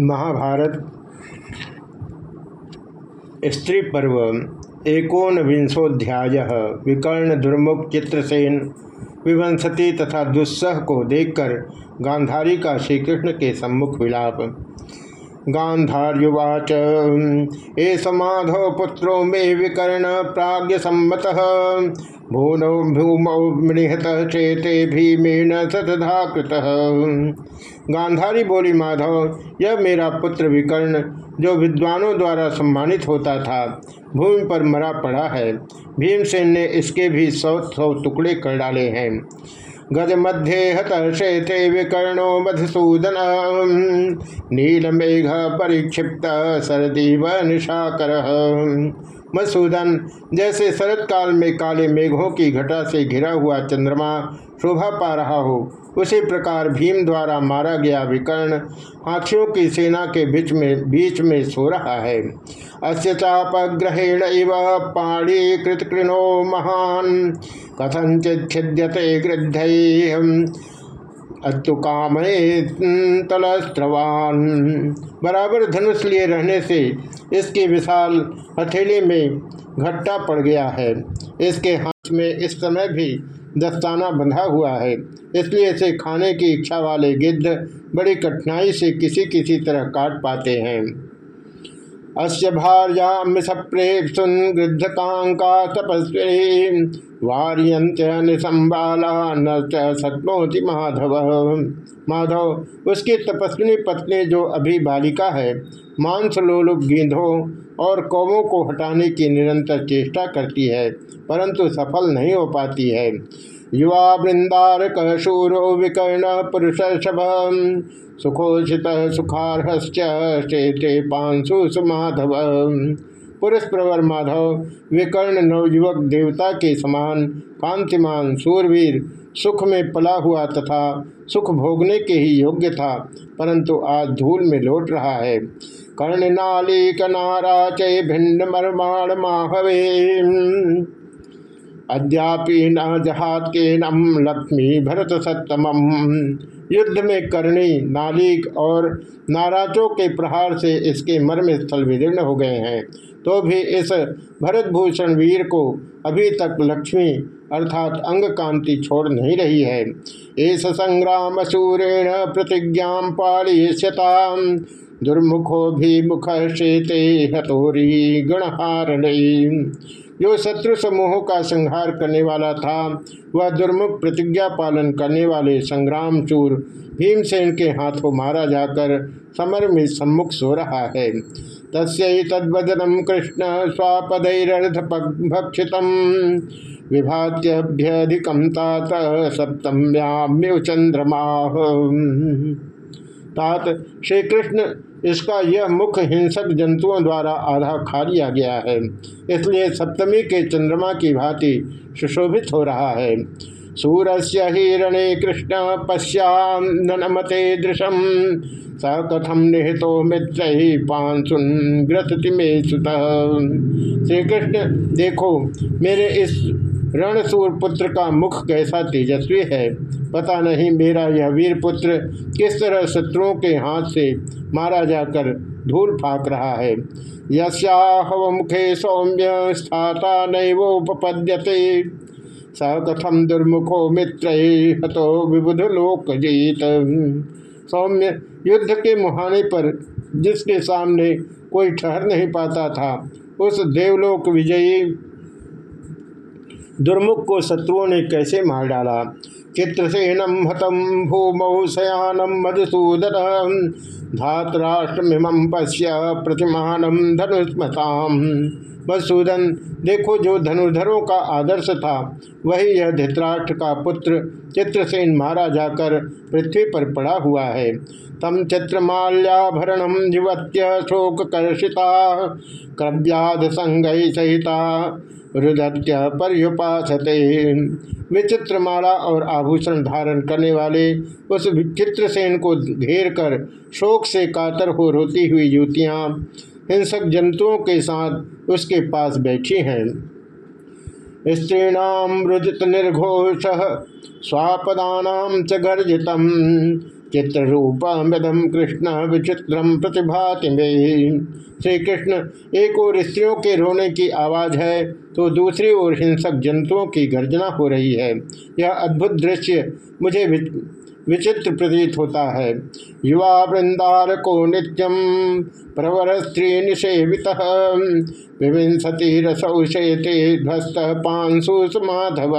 महाभारत स्त्री पर्व एकोन विंशोध्याय विकर्ण दुर्मुख चित्रसेन विवंशति तथा दुस्सह को देखकर गांधारी का श्रीकृष्ण के सम्मुख विलाप। गांधार्युवाच ए समाधव पुत्रो मे विकर्ण प्राज्ञ सम्मत भूनौ भूमौ मृहत चेते भीमेन सतधा कृत गांधारी बोली, माधव, यह मेरा पुत्र विकर्ण, जो विद्वानों द्वारा सम्मानित होता था, भूमि पर मरा पड़ा है। भीमसेन ने इसके भी सौ सौ टुकड़े कर डाले हैं। गज मध्ये हतर्षेते विकर्णो मधुसूदन नील मेघ परिक्षिप्त सरदीव निशाकर। मधुसूदन जैसे शरत काल में काले मेघों की घटा से घिरा हुआ चंद्रमा शोभा पा रहा हो, उसी प्रकार भीम द्वारा मारा गया विकर्ण हाथियों की सेना के बीच में बीच में सो रहा है। अस्य चापग्रहेण इव पाणी कृतकृणो महान। कथंचित छिद्यते गृद्ध। अस्तु तलस्त्रवान बराबर धनुष लिए रहने से इसके विशाल हथेली में घट्टा पड़ गया है। इसके हाथ में इस समय भी दस्ताना बंधा हुआ है। इसलिए इसे खाने की इच्छा वाले गिद्ध बड़ी कठिनाई से किसी किसी तरह काट पाते हैं। अस्य भार्याम सप्रेप्सुन गृद्धकांका तपस्वी। वार्यंत निसंबाला न सत्मोति माधव। माधव, उसकी तपस्विनी पत्नी जो अभी बालिका है मांस लोलुप गेंधों और कौमों को हटाने की निरंतर चेष्टा करती है, परंतु सफल नहीं हो पाती है। युवा वृंदारक शूरो विकर्ण पुरुष शभ सुखोषित सुखारहश्चे पांशु सुमाधव पुरुष प्रवर माधव, विकर्ण नवयुवक देवता के समान, कांतिमान सूरवीर, सुख में पला हुआ तथा सुख भोगने के ही योग्य था, परंतु आज धूल में लौट रहा है। कर्ण नाली कनाराचे भिंड मरमाण माहवे। अद्यापि न जहात के नम लक्ष्मी भरत सत्तम युद्ध में करणी, नालिक और नाराजों के प्रहार से इसके मर्म स्थल विदीर्ण हो गए हैं। तो भी इस भरतभूषण वीर को अभी तक लक्ष्मी अर्थात अंग कांति छोड़ नहीं रही है। इस संग्राम सूरेण प्रतिज्ञा पाड़ीष्यता दुर्मुखो भी मुख शेते हतोरी गणहार जो शत्रु समूहों का संहार करने वाला था, वह दुर्मुख प्रतिज्ञा पालन करने वाले संग्राम चूर भीमसेन के हाथों मारा जाकर समर में सम्मुख सो रहा है। तस्य तद्वदनम कृष्ण स्वापदैरथ भक्षित विभात्यभ्यधिकम तात सप्तम्याम्यु चंद्रमा तात श्री कृष्ण इसका यह मुख हिंसक जंतुओं द्वारा आधा खा लिया गया है। इसलिए सप्तमी के चंद्रमा की भांति सुशोभित हो रहा है। सूरस्य हिरणे कृष्ण पश्यामते दृशम स कथम निहितो मित्र ही पांसुन ग्रसति में सुत। श्री कृष्ण देखो, मेरे इस रणसूर पुत्र का मुख कैसा तेजस्वी है? पता नहीं मेरा यह वीर पुत्र किस तरह शत्रुओं के हाथ से मारा जाकर धूल फाक रहा है। यस्याहव मुखे सौम्य स्थाता नैवोपपद्यते। स कथम दुर्मुखो मित्र हतो विबुध लोक जीत सौम्य युद्ध के मुहाने पर जिसके सामने कोई ठहर नहीं पाता था, उस देवलोक विजयी दुर्मुख को शत्रुओं ने कैसे मार डाला? चित्रसेनम हतम, भूमौ शयानम मधुसूदन धातराष्ट्रमिम पश्य प्रतिमानम धनुष्मताम मधुसूदन, देखो जो धनुर्धरों का आदर्श था, वही यह धृतराष्ट्र का पुत्र चित्रसेन मारा जाकर पृथ्वी पर पड़ा हुआ है। तम चित्रमाल्याभरण युवत्य शोक कर्षिता क्रव्याध संगई सहिता। रुदत्य पर्युपासते विचित्र माला और आभूषण धारण करने वाले उस विचित्र सेन को घेर कर शोक से कातर हो रोती हुई युवतियाँ हिंसक जंतुओं के साथ उसके पास बैठी हैं। स्त्रीणाम रुदित निर्घोष स्वापदा च गर्जित चित्ररूपम कृष्ण विचित्रम प्रतिभाति में। श्री कृष्ण एक ओर स्त्रियों के रोने की आवाज़ है तो दूसरी ओर हिंसक जंतुओं की गर्जना हो रही है। यह अद्भुत दृश्य मुझे विचित्र प्रतीत होता है। युवा वृंदार को नित्यम प्रवर स्त्री निषेवित विविंसति रसौशेते ध्वस्त पांशुष माधव।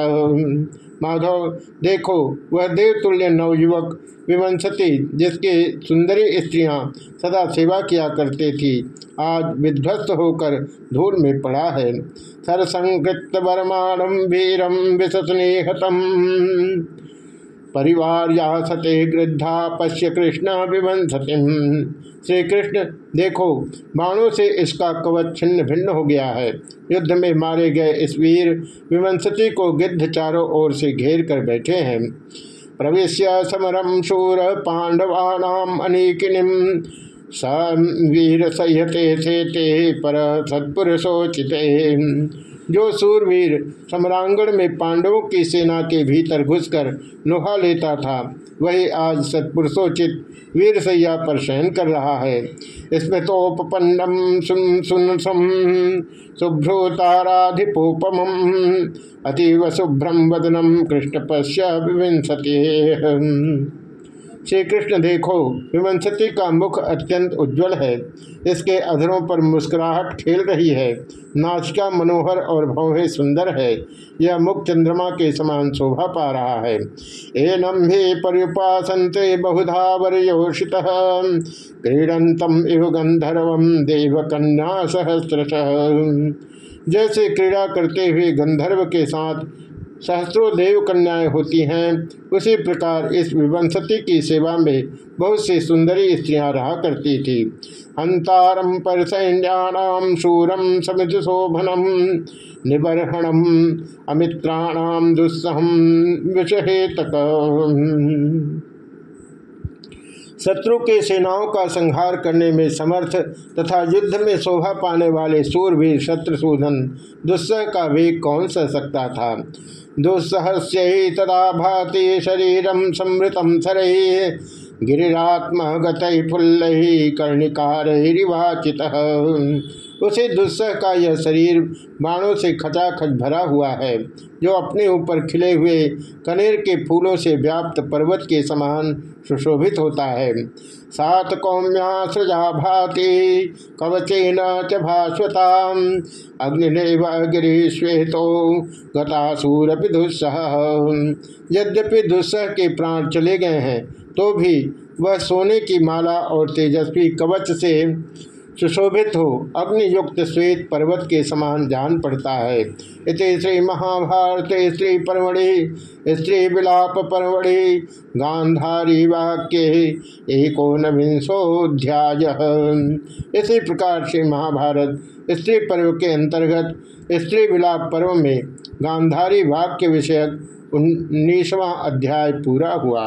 माधव, देखो, वह देवतुल्य नवयुवक विवंशति, जिसके सुंदरी स्त्रियाँ सदा सेवा किया करते थी, आज विध्वस्त होकर धूल में पड़ा है। सरसंकृत वर्माणम वीरम विशस्नेहतम परिवार या सते गृद्धा पश्य कृष्ण विवंसति। श्री कृष्ण देखो, बाणों से इसका कवच छिन्न भिन्न हो गया है। युद्ध में मारे गए इस वीर विवंसति को गिद्ध चारों ओर से घेर कर बैठे हैं। प्रवेश समरम शूर पांडवानाम अनेकिनिम वीर सह्यते थे ते पर सत्पुरुषोचित जो सूरवीर सम्रांगण में पांडवों की सेना के भीतर घुसकर नुहा लेता था, वही आज सत्पुरुषोचित वीर सैया पर शयन कर रहा है। इसमें तो उपपन्नम सुन सुन सम शुभ्रोताराधिपोपम अतीव शुभ्रम वदनम कृष्ण पश्य श्री कृष्ण देखो, विमंसती का मुख अत्यंत उज्जवल है। इसके अधरों पर मुस्कुराहट खेल रही है। नाचिका मनोहर और भव्य सुंदर है। यह मुख चंद्रमा के समान शोभा पा रहा है। एनम भी पर्युपासंते बहुधा वर्योषित। क्रीडंतम इव गंधर्व देव कन्या सहस्र जैसे क्रीड़ा करते हुए गंधर्व के साथ सहस्त्रों देव कन्याएँ होती हैं। उसी प्रकार इस विवंसती की सेवा में बहुत सी सुंदरी स्त्रियाँ रहा करती थी। हंतारम पर सैन्याम शूरम समित शोभनम निबर्हणम अमित्राणाम दुस्सहम विषहेतक शत्रु के सेनाओं का संहार करने में समर्थ तथा युद्ध में शोभा पाने वाले सूरवीर शत्रुशूधन दुस्सह का वेग कौन सह सकता था? दुस्सहस्य तदा भाति शरीरम समृतम सरही गिरिरात्मा गतई फुल्ल कर्णिकारिवाचित उसे दुस्सह का यह शरीर बाणों से खचाखच भरा हुआ है, जो अपने ऊपर खिले हुए कनेर के फूलों से व्याप्त पर्वत के समान सुशोभित होता है। सात कौम्या सृजा भाति, कवचे न च भास्वता अग्निदेव गिरी श्वेतो गतासूर दुस्सह। यद्यपि दुस्सह के प्राण चले गए हैं तो भी वह सोने की माला और तेजस्वी कवच से सुशोभित हो अग्नियुक्त श्वेत पर्वत के समान जान पड़ता है। इस श्री महाभारत स्त्री परमणि स्त्री विलाप परमणि गांधारी वाक्य एको नविंशोध्याय इसी प्रकार से महाभारत स्त्री पर्व के अंतर्गत स्त्री विलाप पर्व में गांधारी वाक्य विषयक उन्नीसवां अध्याय पूरा हुआ।